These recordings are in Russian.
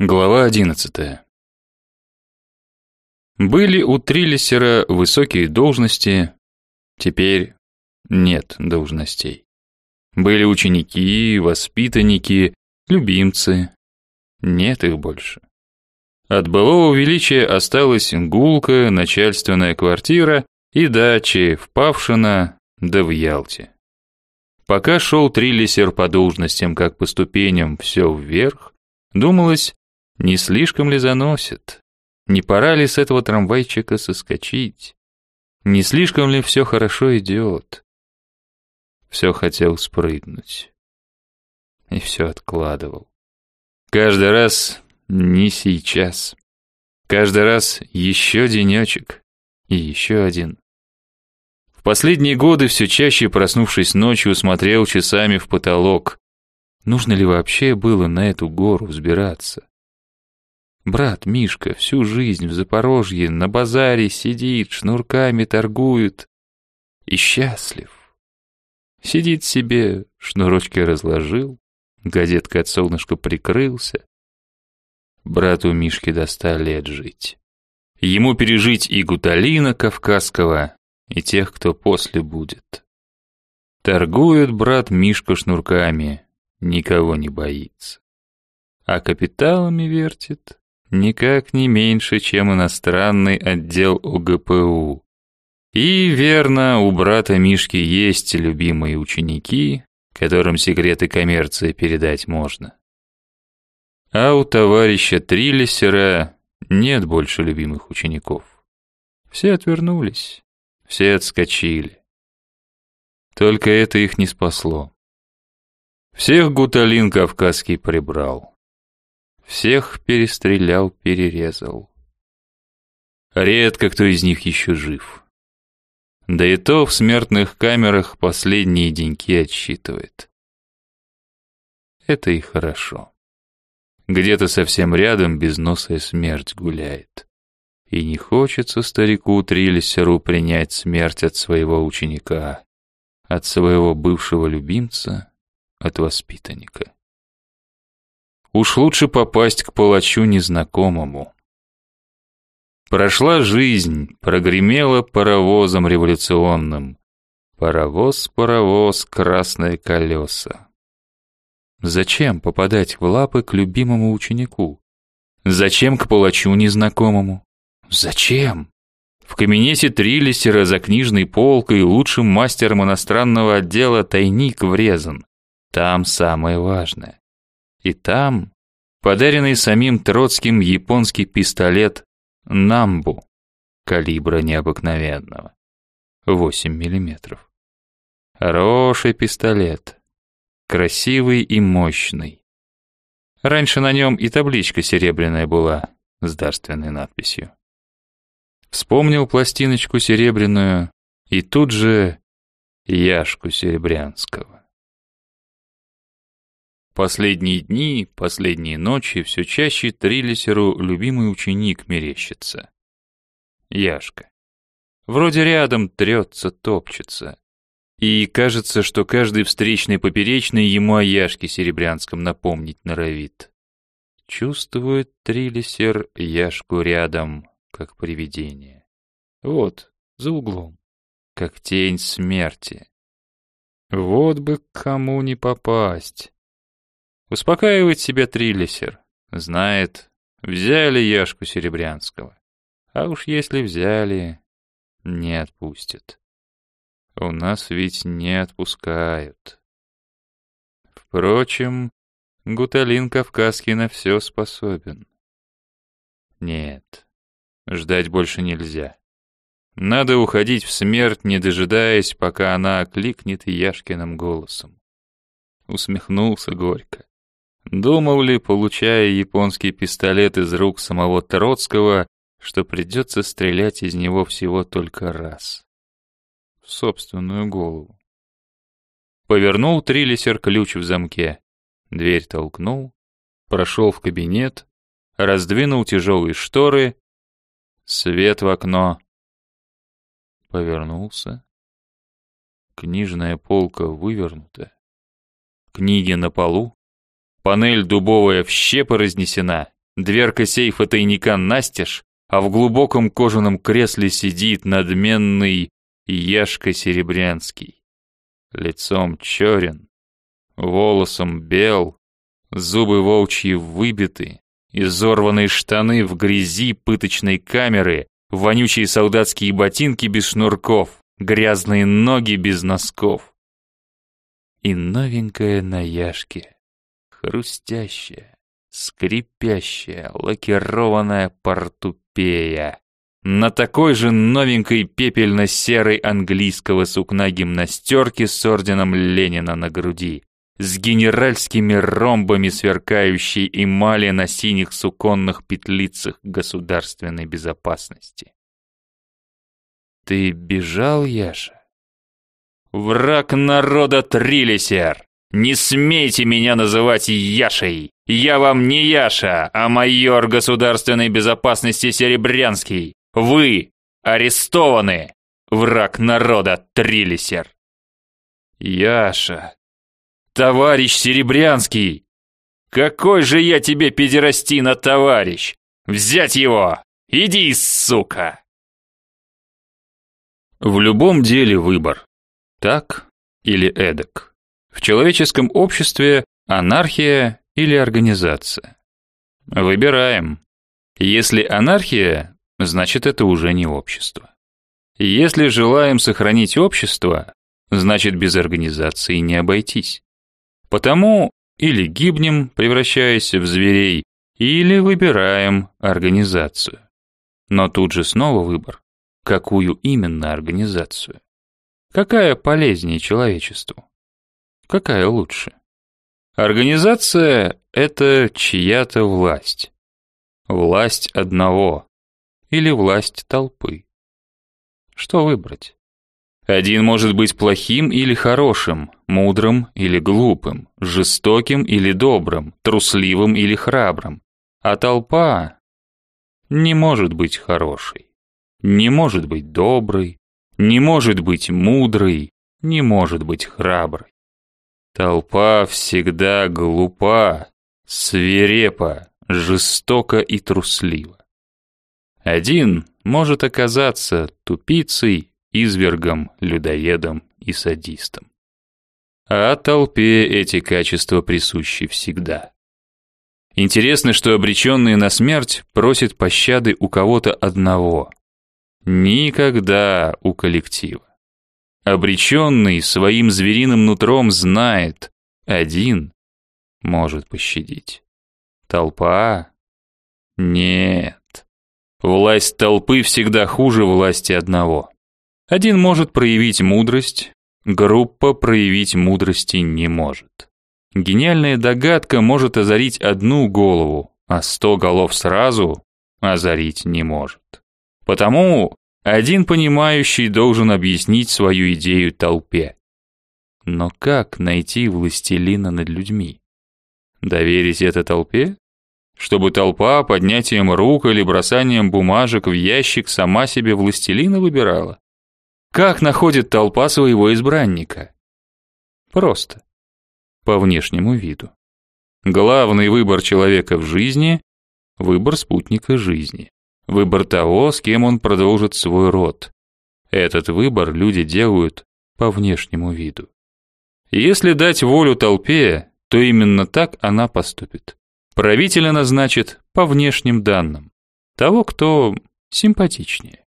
Глава одиннадцатая. Были у Триллисера высокие должности, теперь нет должностей. Были ученики, воспитанники, любимцы, нет их больше. От былого величия осталась гулкая начальственная квартира и дачи в Павшино да в Ялте. Пока шел Триллисер по должностям, как по ступеням, все вверх, думалось, не слишком ли заносит? Не пора ли с этого трамвайчика соскочить? Не слишком ли все хорошо идет? Все хотел спрыгнуть. И все откладывал. Каждый раз не сейчас. Каждый раз еще денечек. И еще один. В последние годы все чаще, проснувшись ночью, смотрел часами в потолок. Нужно ли вообще было на эту гору взбираться? Брат Мишка всю жизнь в Запорожье на базаре сидит, шнурками торгует. И счастлив. Сидит себе, шнурочки разложил, газеткой от солнышка прикрылся. Брату Мишке до ста лет жить. Ему пережить и гуталина кавказского, и тех, кто после будет. Торгует брат Мишка шнурками, никого не боится. А капиталами вертит, никак не меньше, чем иностранный отдел УГПУ. И верно, у брата Мишки есть любимые ученики, которым секреты коммерции передать можно. А у товарища Триллисера нет больше любимых учеников. Все отвернулись, все отскочили. Только это их не спасло. Всех гуталин кавказский прибрал. Всех перестрелял, перерезал. Редко кто из них еще жив. Да и то в смертных камерах последние деньки отсчитывает. Это и хорошо. Где-то совсем рядом безносая смерть гуляет. И не хочется старику Триллисеру принять смерть от своего ученика, от своего бывшего любимца, от воспитанника. Уж лучше попасть к палачу незнакомому. Прошла жизнь, прогремела паровозом революционным. Паровоз, паровоз, красные колеса. Зачем попадать в лапы к любимому ученику? Зачем к палачу незнакомому? Зачем? В кабинете Триллисера за книжной полкой лучшим мастером иностранного отдела тайник врезан. Там самое важное. И там подаренный самим Троцким японский пистолет «Намбу» калибра необыкновенного. 8 миллиметров. Хороший пистолет. Красивый и мощный. Раньше на нем и табличка серебряная была с дарственной надписью. Вспомнил пластиночку серебряную и тут же Яшку Серебрянского. Последние дни, последние ночи все чаще Триллисеру любимый ученик мерещится. Яшка. Вроде рядом трется, топчется. И кажется, что каждый встречный поперечный ему о Яшке Серебрянском напомнить норовит. Чувствует Триллисер Яшку рядом, как привидение. Вот, за углом, как тень смерти. Вот бы к кому не попасть. Успокаивает себя Триллисер. Знает, взяли Яшку Серебрянского. А уж если взяли, не отпустят. У нас ведь не отпускают. Впрочем, Гуталин Кавказский на все способен. Нет, ждать больше нельзя. Надо уходить в смерть, не дожидаясь, пока она окликнет Яшкиным голосом. Усмехнулся горько. Думал ли, получая японский пистолет из рук самого Троцкого, что придется стрелять из него всего только раз? В собственную голову. Повернул триллисер ключ в замке, дверь толкнул, прошел в кабинет, раздвинул тяжелые шторы, свет в окно. Повернулся. Книжная полка вывернута. Книги на полу. Панель дубовая в щепы разнесена, Дверка сейфа тайника настежь, а в глубоком кожаном кресле сидит надменный Яшка Серебрянский. Лицом черен, волосом бел, зубы волчьи выбиты, изорванные штаны в грязи пыточной камеры, вонючие солдатские ботинки без шнурков, грязные ноги без носков. И новенькая на яшке, хрустящая, скрипящая, лакированная портупея. На такой же новенькой пепельно-серой английского сукна гимнастерки с орденом Ленина на груди, с генеральскими ромбами сверкающей эмали на синих суконных петлицах государственной безопасности. Ты бежал, Яша? Враг народа Трилисер! Не смейте меня называть Яшей! Я вам не Яша, а майор государственной безопасности Серебрянский. Вы арестованы, враг народа Трилисер. Яша, товарищ Серебрянский, какой же я тебе педерастина, товарищ! Взять его! Иди, сука! В любом деле выбор. Так или эдак. В человеческом обществе анархия или организация. Выбираем. Если анархия, значит это уже не общество. Если желаем сохранить общество, значит без организации не обойтись. Потому или гибнем, превращаясь в зверей, или выбираем организацию. Но тут же снова выбор. Какую именно организацию? Какая полезнее человечеству? Какая лучше? Организация — это чья-то власть. Власть одного. Или власть толпы. Что выбрать? Один может быть плохим или хорошим, мудрым или глупым, жестоким или добрым, трусливым или храбрым. А толпа не может быть хорошей, не может быть доброй, не может быть мудрой, не может быть храброй. Толпа всегда глупа, свирепа, жестока и труслива. Один может оказаться тупицей, извергом, людоедом и садистом. А толпе эти качества присущи всегда. Интересно, что обреченные на смерть просят пощады у кого-то одного. Никогда у коллектива. Обреченный своим звериным нутром знает, один может пощадить. Толпа? Нет. Власть толпы всегда хуже власти одного. Один может проявить мудрость, группа проявить мудрости не может. Гениальная догадка может озарить одну голову, а сто голов сразу озарить не может. Потому один понимающий должен объяснить свою идею толпе. Но как найти властелина над людьми? Доверить это толпе? Чтобы толпа поднятием рук или бросанием бумажек в ящик сама себе властелина выбирала? Как находит толпа своего избранника? Просто. По внешнему виду. Главный выбор человека в жизни – выбор спутника жизни. Выбор того, с кем он продолжит свой род. Этот выбор люди делают по внешнему виду. Если дать волю толпе, то именно так она поступит. Правителя назначит по внешним данным. Того, кто симпатичнее.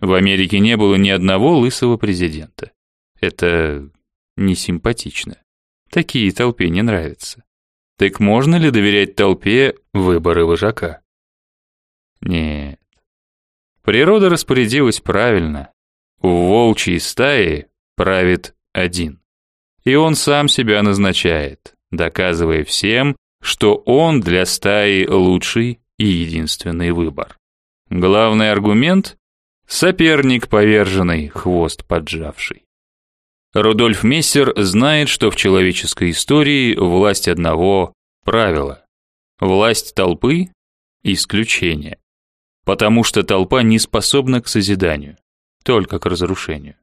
В Америке не было ни одного лысого президента. Это не симпатично. Такие толпе не нравятся. Так можно ли доверять толпе выборы вожака? Нет. Природа распорядилась правильно. В волчьей стае правит один. И он сам себя назначает, доказывая всем, что он для стаи лучший и единственный выбор. Главный аргумент – соперник поверженный, хвост поджавший. Рудольф Мессер знает, что в человеческой истории власть одного – правило, власть толпы – исключение потому что толпа не способна к созиданию, только к разрушению.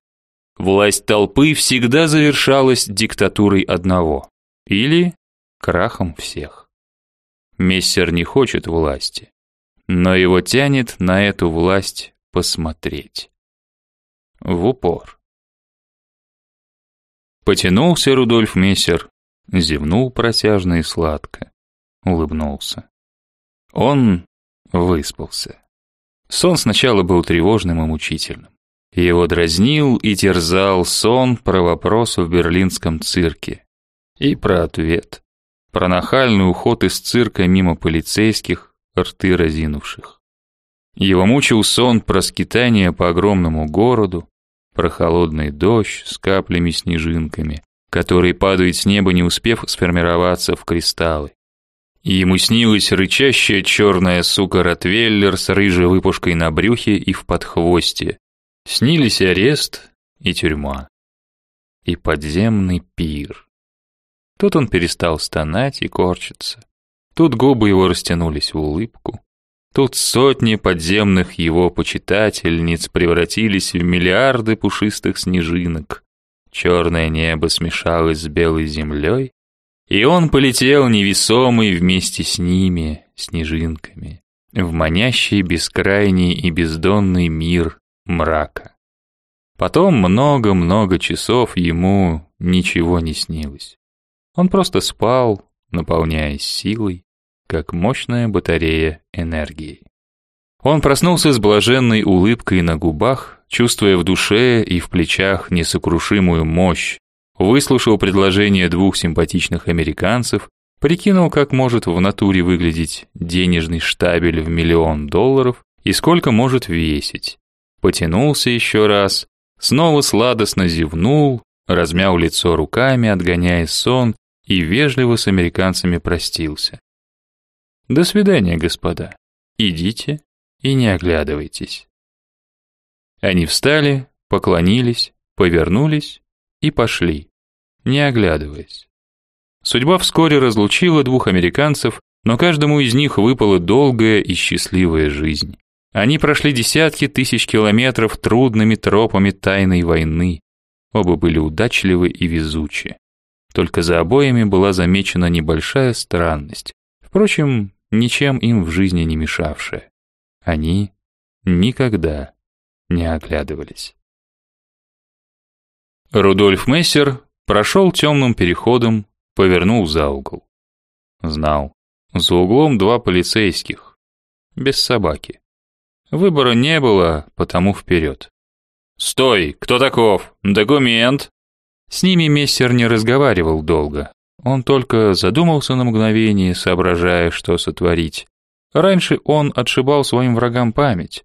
Власть толпы всегда завершалась диктатурой одного или крахом всех. Мессер не хочет власти, но его тянет на эту власть посмотреть. В упор. Потянулся Рудольф Мессер, зевнул протяжно и сладко, улыбнулся. Он выспался. Сон сначала был тревожным и мучительным. Его дразнил и терзал сон про вопрос в берлинском цирке. И про ответ. Про нахальный уход из цирка мимо полицейских, рты разинувших. Его мучил сон про скитание по огромному городу, про холодный дождь с каплями-снежинками, который падает с неба, не успев сформироваться в кристаллы. И ему снилась рычащая черная сука Ротвейлер с рыжей выпушкой на брюхе и в подхвосте. Снились арест и тюрьма. И подземный пир. Тут он перестал стонать и корчиться. Тут губы его растянулись в улыбку. Тут сотни подземных его почитательниц превратились в миллиарды пушистых снежинок. Черное небо смешалось с белой землей, и он полетел невесомый вместе с ними, снежинками, в манящий бескрайний и бездонный мир мрака. Потом много-много часов ему ничего не снилось. Он просто спал, наполняясь силой, как мощная батарея энергии. Он проснулся с блаженной улыбкой на губах, чувствуя в душе и в плечах несокрушимую мощь, выслушал предложение двух симпатичных американцев, прикинул, как может в натуре выглядеть денежный штабель в миллион долларов и сколько может весить. Потянулся еще раз, снова сладостно зевнул, размял лицо руками, отгоняя сон и вежливо с американцами простился. До свидания, господа. Идите и не оглядывайтесь. Они встали, поклонились, повернулись и пошли, не оглядываясь. Судьба вскоре разлучила двух американцев, но каждому из них выпала долгая и счастливая жизнь. Они прошли десятки тысяч километров трудными тропами тайной войны. Оба были удачливы и везучи. Только за обоими была замечена небольшая странность, впрочем, ничем им в жизни не мешавшая. Они никогда не оглядывались. Рудольф Мессер прошел темным переходом, повернул за угол. Знал, за углом два полицейских, без собаки. Выбора не было, потому вперед. «Стой! Кто таков? Документ!» С ними мессер не разговаривал долго. Он только задумался на мгновение, соображая, что сотворить. Раньше он отшибал своим врагам память.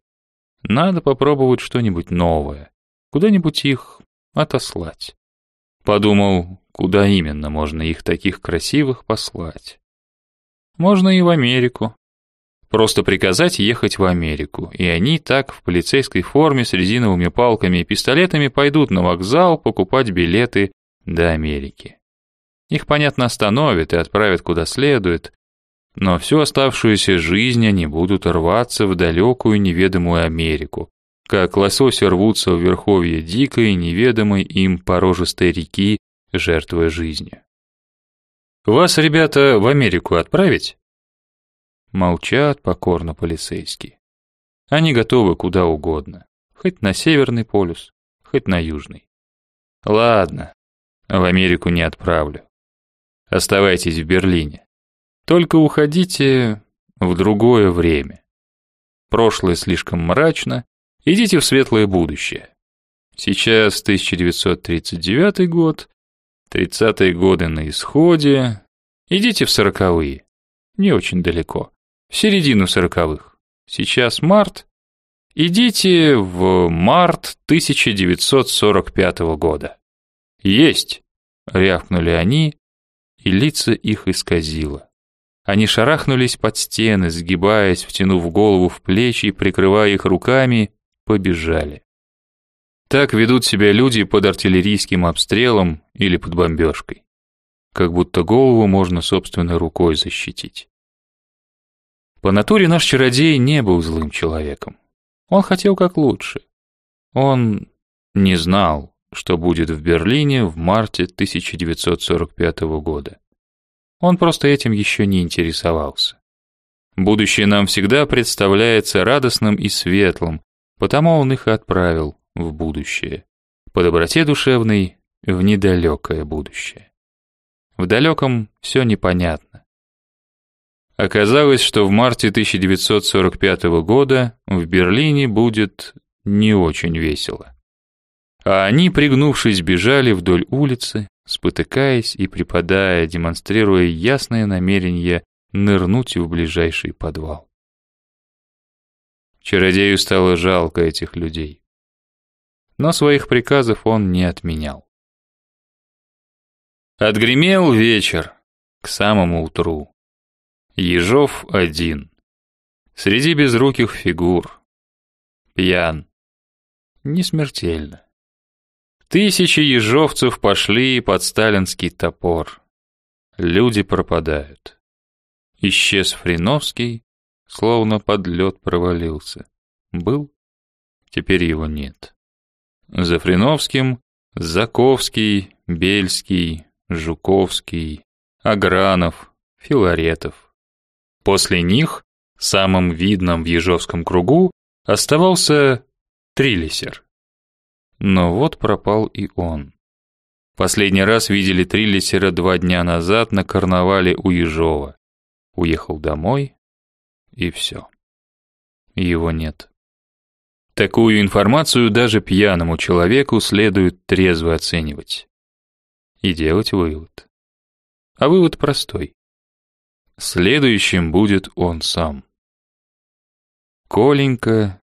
Надо попробовать что-нибудь новое. Куда-нибудь их отослать. Подумал, куда именно можно их таких красивых послать. Можно и в Америку. Просто приказать ехать в Америку, и они так в полицейской форме с резиновыми палками и пистолетами пойдут на вокзал покупать билеты до Америки. Их, понятно, остановят и отправят куда следует, но всю оставшуюся жизнь они будут рваться в далекую неведомую Америку, как лососи рвутся в верховье дикой, неведомой им порожистой реки, жертвуя жизнью. «Вас, ребята, в Америку отправить?» Молчат покорно полицейские. Они готовы куда угодно, хоть на Северный полюс, хоть на Южный. Ладно, в Америку не отправлю. Оставайтесь в Берлине. Только уходите в другое время. Прошлое слишком мрачно, идите в светлое будущее. Сейчас 1939 год, 30-е годы на исходе. Идите в сороковые, не очень далеко в середину сороковых. Сейчас март. Идите в март 1945 года. Есть, рявкнули они, и лица их исказило. Они шарахнулись под стены, сгибаясь, втянув голову в плечи и прикрывая их руками, побежали. Так ведут себя люди под артиллерийским обстрелом или под бомбежкой. Как будто голову можно собственной рукой защитить. По натуре наш чародей не был злым человеком. Он хотел как лучше. Он не знал, что будет в Берлине в марте 1945 года. Он просто этим еще не интересовался. Будущее нам всегда представляется радостным и светлым, потому он их отправил в будущее. По доброте душевной в недалекое будущее. В далеком все непонятно. Оказалось, что в марте 1945 года в Берлине будет не очень весело. А они, пригнувшись, бежали вдоль улицы, спотыкаясь и припадая, демонстрируя ясное намерение нырнуть в ближайший подвал. Чародею стало жалко этих людей. Но своих приказов он не отменял. Отгремел вечер к самому утру. Ежов один. Среди безруких фигур. Пьян. Не смертельно. Тысячи ежовцев пошли под сталинский топор. Люди пропадают. Исчез Фриновский, словно под лед провалился. Был, теперь его нет. За Фриновским Заковский, Бельский, Жуковский, Агранов, Филаретов. После них, самым видным в Ежовском кругу, оставался Трилисер. Но вот пропал и он. Последний раз видели Трилисера два дня назад на карнавале у Ежова. Уехал домой, и все. Его нет. Такую информацию даже пьяному человеку следует трезво оценивать и делать вывод. А вывод простой. Следующим будет он сам. Коленька,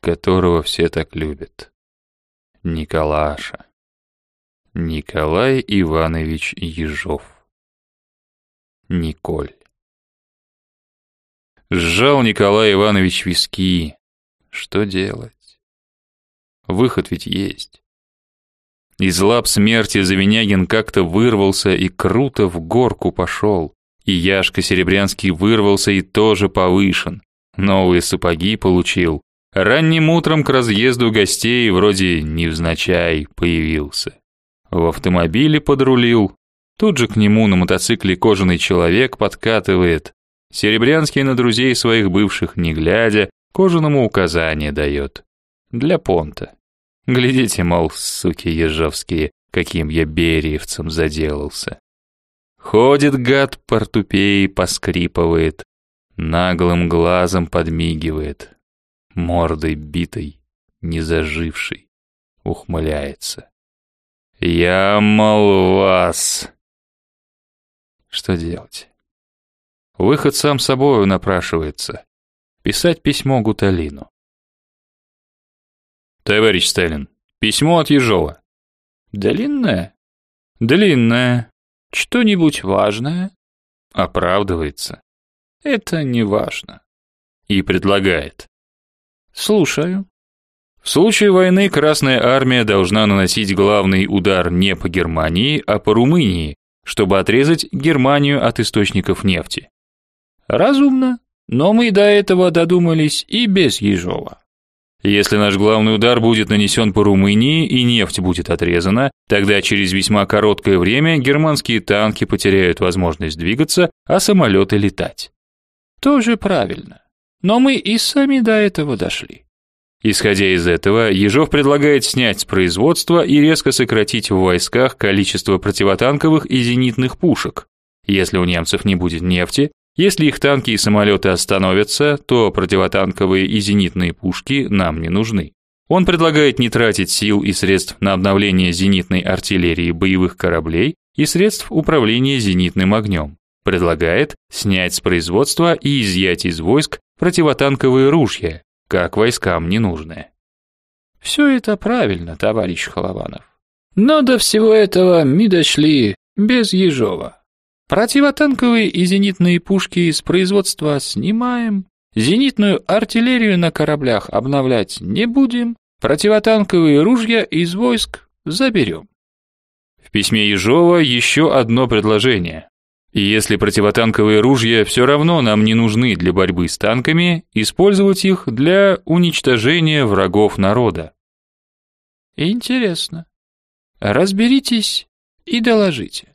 которого все так любят. Николаша. Николай Иванович Ежов. Николь. Сжал Николай Иванович виски. Что делать? Выход ведь есть. Из лап смерти Завинягин как-то вырвался и круто в горку пошел. И Яшка Серебрянский вырвался и тоже повышен. Новые сапоги получил. Ранним утром к разъезду гостей вроде невзначай появился. В автомобиле подрулил. Тут же к нему на мотоцикле кожаный человек подкатывает. Серебрянский на друзей своих бывших не глядя, кожаному указание дает. Для понта. Глядите, мол, суки ежовские, каким я бериевцем заделался. Ходит гад портупей, поскрипывает, наглым глазом подмигивает, мордой битой, не зажившей, ухмыляется. Я, мол, вас. Что делать? Выход сам собою напрашивается. Писать письмо Гуталину. Товарищ Сталин, письмо от Ежова. Длинное? Длинное. Что-нибудь важное? Оправдывается. Это не важно. И предлагает. Слушаю. В случае войны Красная Армия должна наносить главный удар не по Германии, а по Румынии, чтобы отрезать Германию от источников нефти. Разумно, но мы до этого додумались и без Ежова. Если наш главный удар будет нанесен по Румынии и нефть будет отрезана, тогда через весьма короткое время германские танки потеряют возможность двигаться, а самолеты летать. Тоже правильно. Но мы и сами до этого дошли. Исходя из этого, Ежов предлагает снять с производства и резко сократить в войсках количество противотанковых и зенитных пушек. Если у немцев не будет нефти, если их танки и самолеты остановятся, то противотанковые и зенитные пушки нам не нужны. Он предлагает не тратить сил и средств на обновление зенитной артиллерии боевых кораблей и средств управления зенитным огнем. Предлагает снять с производства и изъять из войск противотанковые ружья, как войскам ненужные. Все это правильно, товарищ Холованов. Но до всего этого мы дошли без Ежова. Противотанковые и зенитные пушки из производства снимаем, зенитную артиллерию на кораблях обновлять не будем, противотанковые ружья из войск заберем. В письме Ежова еще одно предложение. Если противотанковые ружья все равно нам не нужны для борьбы с танками, использовать их для уничтожения врагов народа. Интересно. Разберитесь и доложите.